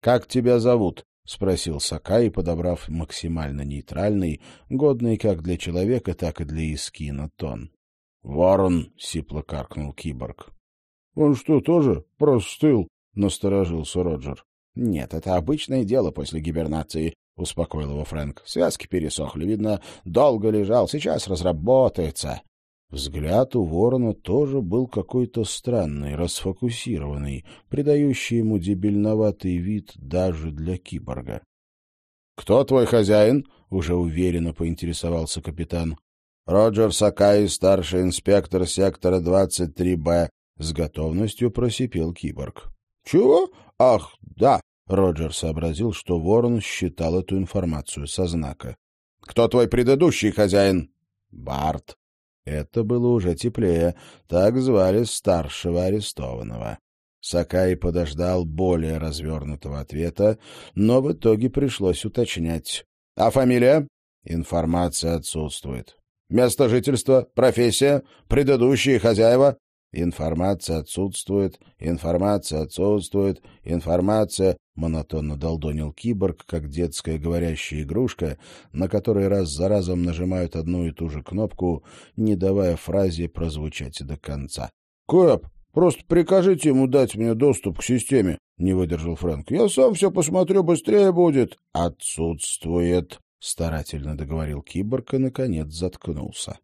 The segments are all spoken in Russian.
Как тебя зовут? — спросил Сакай, подобрав максимально нейтральный, годный как для человека, так и для Искина тон. — Ворон! — сипло каркнул киборг. — Он что, тоже простыл? — насторожился Роджер. — Нет, это обычное дело после гибернации, — успокоил его Фрэнк. — Связки пересохли, видно, долго лежал, сейчас разработается. Взгляд у ворона тоже был какой-то странный, расфокусированный, придающий ему дебильноватый вид даже для киборга. — Кто твой хозяин? — уже уверенно поинтересовался капитан. — Роджер Сакай, старший инспектор сектора 23Б, — с готовностью просипел киборг. — Чего? Ах, да! — Роджер сообразил, что ворон считал эту информацию со знака. — Кто твой предыдущий хозяин? — Барт. Это было уже теплее. Так звали старшего арестованного. Сакай подождал более развернутого ответа, но в итоге пришлось уточнять. «А фамилия?» «Информация отсутствует». «Место жительства? Профессия? Предыдущие хозяева?» Информация отсутствует, информация отсутствует, информация, монотонно долдонил киборг, как детская говорящая игрушка, на которой раз за разом нажимают одну и ту же кнопку, не давая фразе прозвучать до конца. Кэп, просто прикажите ему дать мне доступ к системе, не выдержал Фрэнк. Я сам все посмотрю, быстрее будет. Отсутствует, старательно договорил киборг и наконец заткнулся.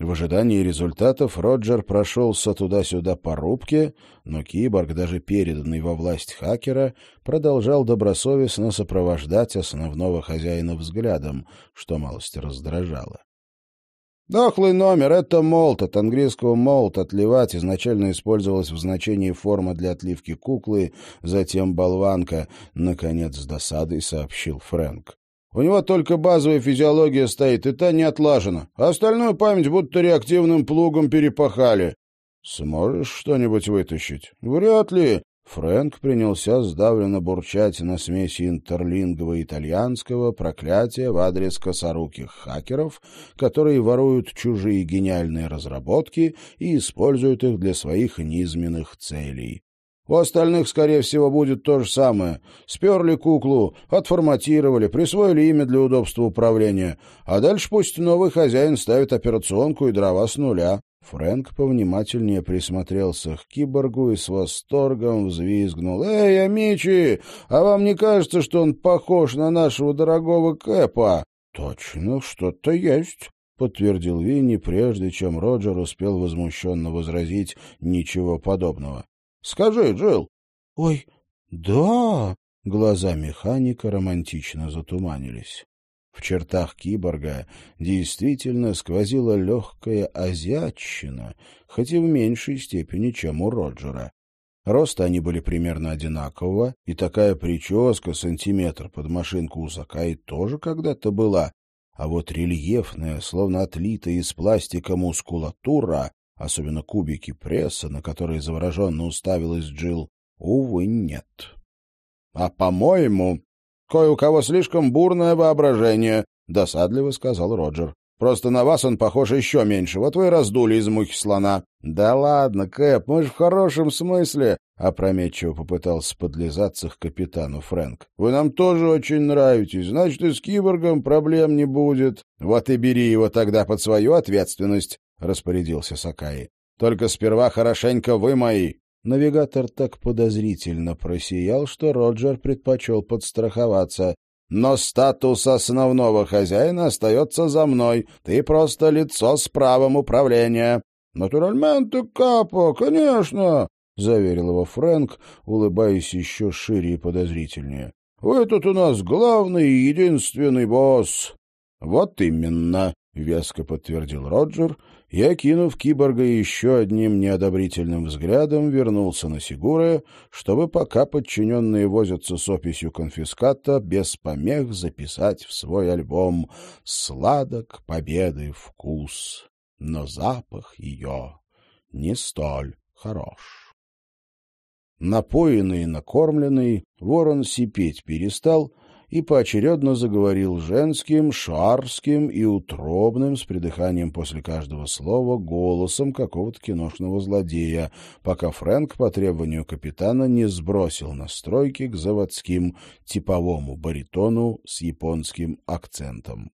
В ожидании результатов Роджер прошелся туда-сюда по рубке, но киборг, даже переданный во власть хакера, продолжал добросовестно сопровождать основного хозяина взглядом, что малость раздражало. Дохлый номер — это молот, от английского молот, отливать, изначально использовалось в значении форма для отливки куклы, затем болванка, наконец с досадой сообщил Фрэнк. У него только базовая физиология стоит, и та не отлажена. А остальную память будто реактивным плугом перепахали. Сможешь что-нибудь вытащить? Вряд ли. Фрэнк принялся сдавленно бурчать на смеси интерлингового и итальянского проклятия в адрес косоруких хакеров, которые воруют чужие гениальные разработки и используют их для своих низменных целей. У остальных, скорее всего, будет то же самое. Сперли куклу, отформатировали, присвоили имя для удобства управления. А дальше пусть новый хозяин ставит операционку и дрова с нуля. Фрэнк повнимательнее присмотрелся к киборгу и с восторгом взвизгнул. «Эй, Амичи, а вам не кажется, что он похож на нашего дорогого Кэпа?» «Точно, что-то есть», — подтвердил Винни, прежде чем Роджер успел возмущенно возразить «ничего подобного». Скажи, Джилл. — Ой, да. Глаза механика романтично затуманились. В чертах киборга действительно сквозила легкая азиатчина, хоть и в меньшей степени, чем у Роджера. Роста они были примерно одинакового, и такая прическа сантиметр под машинку у Сакаи тоже когда-то была, а вот рельефная, словно отлитая из пластика мускулатура, особенно кубики пресса, на которые завороженно уставилась Джилл, увы, нет. — А, по-моему, кое у кого слишком бурное воображение, — досадливо сказал Роджер. — Просто на вас он похож еще меньше. Вот вы раздули из мухи слона. — Да ладно, Кэп, мы же в хорошем смысле, — опрометчиво попытался подлизаться к капитану Фрэнк. — Вы нам тоже очень нравитесь. Значит, и с киборгом проблем не будет. Вот и бери его тогда под свою ответственность. — распорядился Сакаи. — Только сперва хорошенько вы мои. Навигатор так подозрительно просиял, что Роджер предпочел подстраховаться. «Но статус основного хозяина остается за мной. Ты просто лицо с правом управления». «Натуральменты, капо, конечно», — заверил его Фрэнк, улыбаясь еще шире и подозрительнее. «Вы тут у нас главный и единственный босс». «Вот именно», — веско подтвердил Роджер и, окинув киборга еще одним неодобрительным взглядом, вернулся на Сигура, чтобы, пока подчиненные возятся с описью конфиската, без помех записать в свой альбом «Сладок победы вкус, но запах ее не столь хорош». Напоенный и накормленный, ворон сипеть перестал — и поочередно заговорил женским, шарским и утробным, с придыханием после каждого слова, голосом какого-то киношного злодея, пока Фрэнк по требованию капитана не сбросил настройки к заводским типовому баритону с японским акцентом.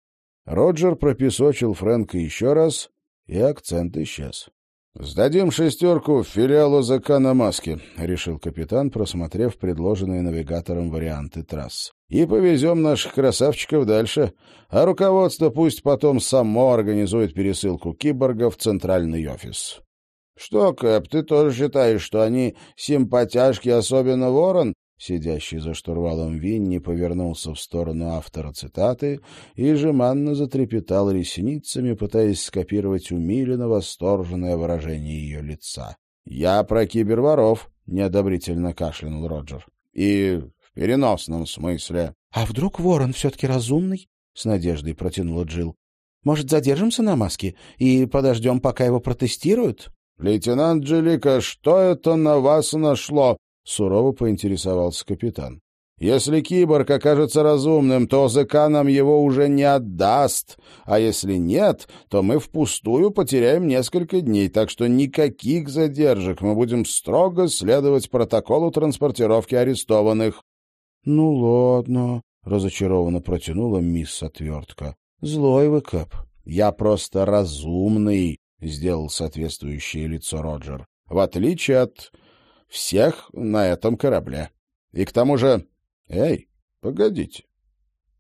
Роджер пропесочил Фрэнка еще раз, и акцент исчез. «Сдадим шестерку в филиал ОЗК на маске», — решил капитан, просмотрев предложенные навигатором варианты трасс. «И повезем наших красавчиков дальше, а руководство пусть потом само организует пересылку киборгов в центральный офис». «Что, Кэп, ты тоже считаешь, что они симпатяшки, особенно ворон?» Сидящий за штурвалом Винни повернулся в сторону автора цитаты и жеманно затрепетал ресницами, пытаясь скопировать умиленно восторженное выражение ее лица. — Я про киберворов, — неодобрительно кашлянул Роджер. — И переносном смысле. — А вдруг ворон все-таки разумный? — с надеждой протянула Джилл. Может, задержимся на маске и подождем, пока его протестируют? — Лейтенант Джилика, что это на вас нашло? — сурово поинтересовался капитан. «Если киборг окажется разумным, то ОЗК нам его уже не отдаст, а если нет, то мы впустую потеряем несколько дней, так что никаких задержек, мы будем строго следовать протоколу транспортировки арестованных». «Ну ладно», — разочарованно протянула мисс Отвертка. «Злой вы, Кэп». «Я просто разумный», — сделал соответствующее лицо Роджер. «В отличие от всех на этом корабле. И к тому же... Эй, погодите.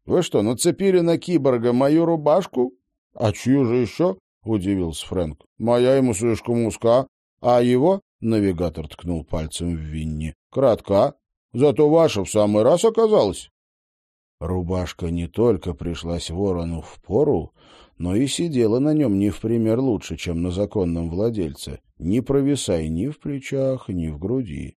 Вы что, нацепили на киборга мою рубашку? А чью же еще? — удивился Фрэнк. — Моя ему слишком узка, а его, — навигатор ткнул пальцем в Винни, — кратка. Зато ваша в самый раз оказалась. Рубашка не только пришлась ворону в пору, но и сидела на нем не в пример лучше, чем на законном владельце, не провисая ни в плечах, ни в груди.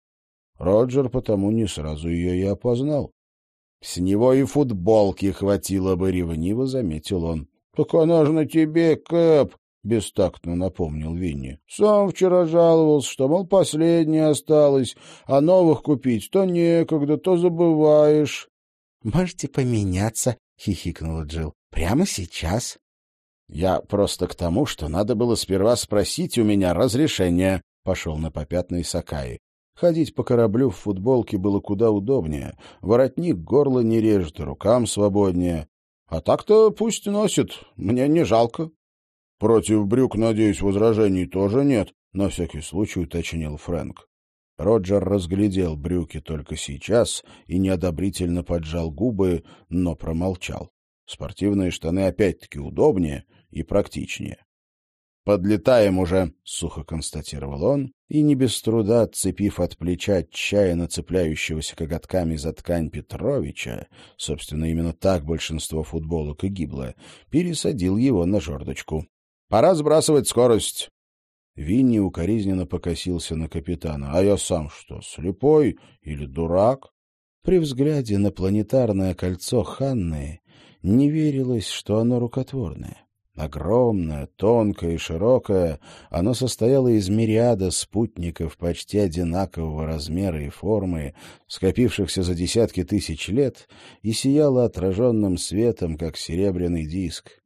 Роджер потому не сразу ее и опознал. — С него и футболки хватило бы, — ревниво заметил он. — Так она же на тебе, Кэп, — бестактно напомнил Винни. — Сам вчера жаловался, что, мол, последняя осталась, а новых купить то некогда, то забываешь. — Можете поменяться, — хихикнула Джилл. — Прямо сейчас. Я просто к тому, что надо было сперва спросить у меня разрешения, — пошел на попятный Сакаи. Ходить по кораблю в футболке было куда удобнее. Воротник горло не режет, рукам свободнее. А так-то пусть носит, мне не жалко. Против брюк, надеюсь, возражений тоже нет, — на всякий случай уточнил Фрэнк. Роджер разглядел брюки только сейчас и неодобрительно поджал губы, но промолчал. Спортивные штаны опять-таки удобнее — и практичнее. «Подлетаем уже», — сухо констатировал он, и не без труда, отцепив от плеча отчаянно цепляющегося коготками за ткань Петровича, собственно, именно так большинство футболок и гибло, пересадил его на жердочку. «Пора сбрасывать скорость». Винни укоризненно покосился на капитана. «А я сам что, слепой или дурак?» При взгляде на планетарное кольцо Ханны не верилось, что оно рукотворное. Огромное, тонкое и широкое, оно состояло из мириада спутников почти одинакового размера и формы, скопившихся за десятки тысяч лет, и сияло отраженным светом, как серебряный диск.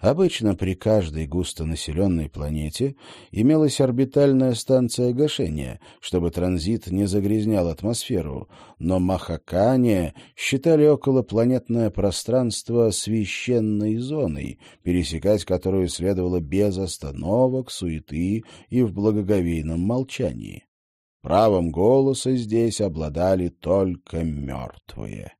Обычно при каждой густонаселенной планете имелась орбитальная станция гашения, чтобы транзит не загрязнял атмосферу, но Махакане считали околопланетное пространство священной зоной, пересекать которую следовало без остановок, суеты и в благоговейном молчании. Правом голоса здесь обладали только мертвые.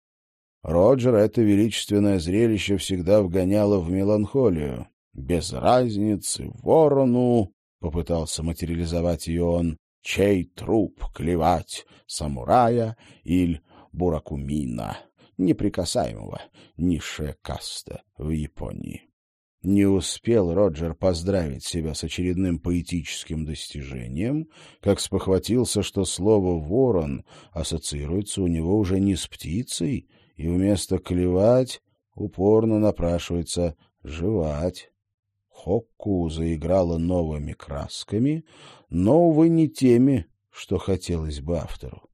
Роджер это величественное зрелище всегда вгоняло в меланхолию. «Без разницы, ворону!» — попытался материализовать ее он. «Чей труп клевать, самурая или буракумина, неприкасаемого низшая каста в Японии?» Не успел Роджер поздравить себя с очередным поэтическим достижением, как спохватился, что слово «ворон» ассоциируется у него уже не с птицей, и вместо клевать упорно напрашивается жевать. Хокку заиграла новыми красками, но, увы, не теми, что хотелось бы автору.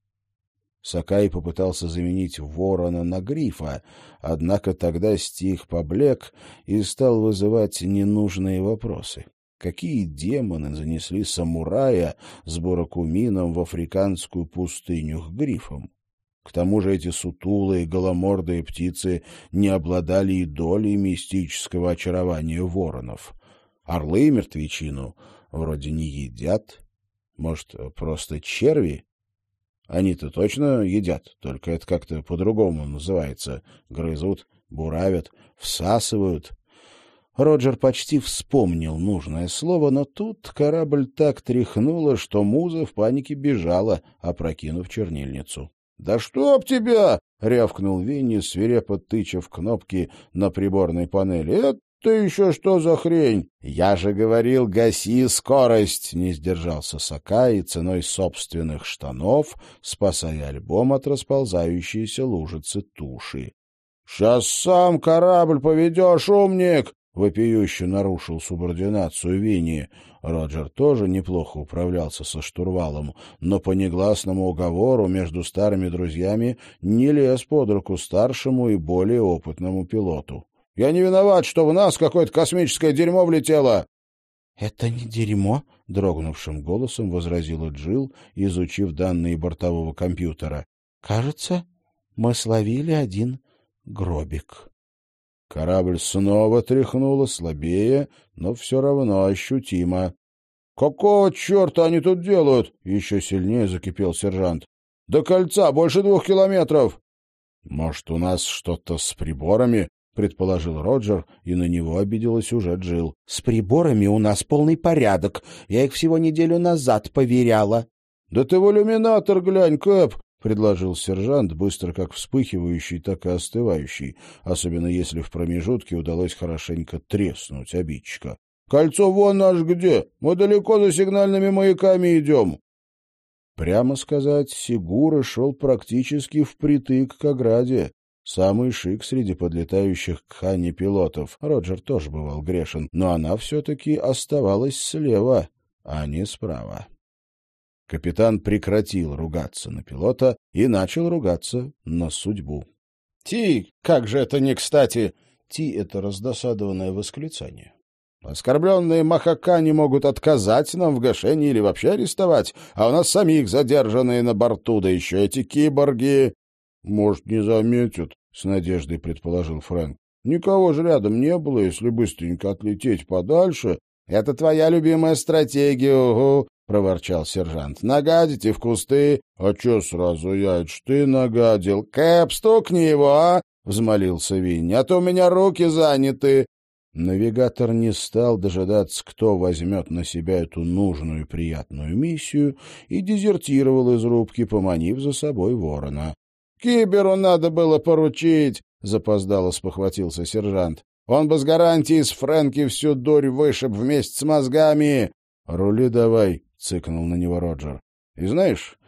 Сакай попытался заменить ворона на грифа, однако тогда стих поблек и стал вызывать ненужные вопросы. Какие демоны занесли самурая с буракумином в африканскую пустыню к грифам? К тому же эти сутулые голомордые птицы не обладали и долей мистического очарования воронов. Орлы мертвечину вроде не едят. Может, просто черви? Они-то точно едят, только это как-то по-другому называется. Грызут, буравят, всасывают. Роджер почти вспомнил нужное слово, но тут корабль так тряхнуло, что муза в панике бежала, опрокинув чернильницу. — Да чтоб тебя! — рявкнул Винни, свирепо тыча в кнопки на приборной панели. Ты еще что за хрень? Я же говорил, гаси скорость, не сдержался Сакай ценой собственных штанов, спасая альбом от расползающейся лужицы туши. Сейчас сам корабль поведешь, умник! Вопиюще нарушил субординацию Винни. Роджер тоже неплохо управлялся со штурвалом, но по негласному уговору между старыми друзьями не лез под руку старшему и более опытному пилоту. Я не виноват, что в нас какое-то космическое дерьмо влетело. — Это не дерьмо, — дрогнувшим голосом возразила Джил, изучив данные бортового компьютера. — Кажется, мы словили один гробик. Корабль снова тряхнуло слабее, но все равно ощутимо. — Какого черта они тут делают? — еще сильнее закипел сержант. — До кольца больше двух километров. — Может, у нас что-то с приборами? предположил Роджер, и на него обиделась уже Джил. С приборами у нас полный порядок. Я их всего неделю назад поверяла. Да ты в иллюминатор глянь, Кэп, предложил сержант, быстро как вспыхивающий, так и остывающий, особенно если в промежутке удалось хорошенько треснуть обидчика. Кольцо вон аж где. Мы далеко за сигнальными маяками идем. Прямо сказать, Сигура шел практически впритык к ограде. Самый шик среди подлетающих к Хане пилотов. Роджер тоже бывал грешен, но она все-таки оставалась слева, а не справа. Капитан прекратил ругаться на пилота и начал ругаться на судьбу. — Ти, как же это не кстати! Ти — это раздосадованное восклицание. Оскорбленные махака не могут отказать нам в гашении или вообще арестовать, а у нас самих задержанные на борту, да еще эти киборги. Может, не заметят, — с надеждой предположил Фрэнк. Никого же рядом не было, если быстренько отлететь подальше. — Это твоя любимая стратегия, угу, — проворчал сержант. — Нагадите в кусты. — А чё сразу я? Это ж ты нагадил. — Кэп, стукни его, а! — взмолился Винни. — А то у меня руки заняты. Навигатор не стал дожидаться, кто возьмет на себя эту нужную и приятную миссию, и дезертировал из рубки, поманив за собой ворона. Киберу надо было поручить, — запоздало спохватился сержант. Он бы с гарантией с Фрэнки всю дурь вышиб вместе с мозгами. — Рули давай, — цыкнул на него Роджер. — И знаешь,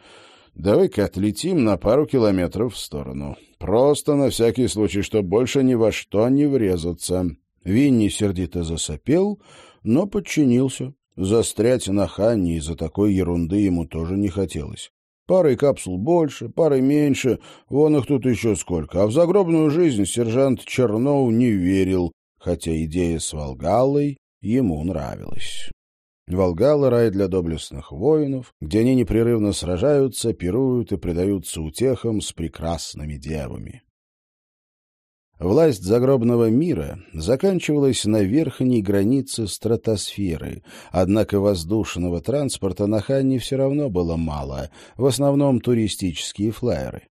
давай-ка отлетим на пару километров в сторону. Просто на всякий случай, чтобы больше ни во что не врезаться. Винни сердито засопел, но подчинился. Застрять на Ханне из-за такой ерунды ему тоже не хотелось. Парой капсул больше, парой меньше, вон их тут еще сколько. А в загробную жизнь сержант Черноу не верил, хотя идея с Волгалой ему нравилась. Волгала — рай для доблестных воинов, где они непрерывно сражаются, пируют и предаются утехам с прекрасными девами. Власть загробного мира заканчивалась на верхней границе стратосферы, однако воздушного транспорта на Ханне все равно было мало, в основном туристические флайеры.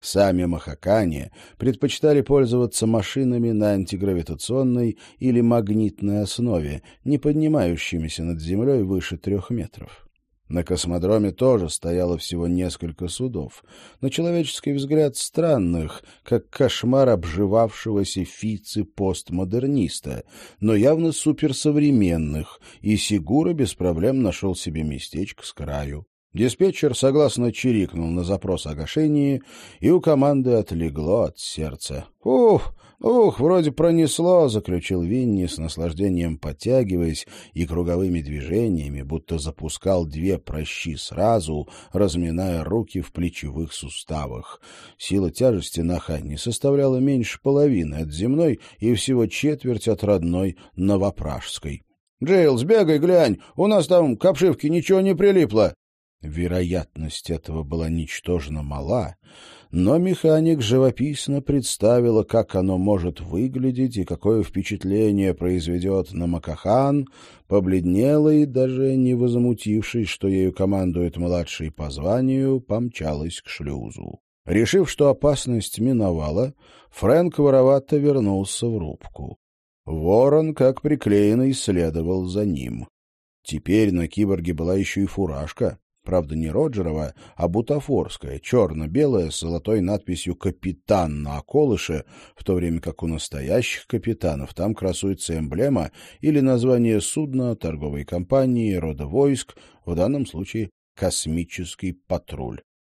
Сами махакане предпочитали пользоваться машинами на антигравитационной или магнитной основе, не поднимающимися над землей выше трех метров. На космодроме тоже стояло всего несколько судов, на человеческий взгляд странных, как кошмар обживавшегося фицы-постмодерниста, но явно суперсовременных, и Сигура без проблем нашел себе местечко с краю. Диспетчер согласно чирикнул на запрос о гашении, и у команды отлегло от сердца. «Ух, ух, вроде пронесло», — заключил Винни с наслаждением подтягиваясь и круговыми движениями, будто запускал две прощи сразу, разминая руки в плечевых суставах. Сила тяжести на Ханне составляла меньше половины от земной и всего четверть от родной новопражской. «Джейл, сбегай, глянь, у нас там к обшивке ничего не прилипло». Вероятность этого была ничтожно мала, но механик живописно представила, как оно может выглядеть и какое впечатление произведет на Макахан, побледнела и, даже не возмутившись, что ею командует младший по званию, помчалась к шлюзу. Решив, что опасность миновала, Фрэнк воровато вернулся в рубку. Ворон, как приклеенный, следовал за ним. Теперь на киборге была еще и фуражка, Правда, не Роджерова, а бутафорская, черно-белая, с золотой надписью «Капитан» на околыше, в то время как у настоящих капитанов там красуется эмблема или название судна, торговой компании, рода войск, в данном случае «Космический патруль».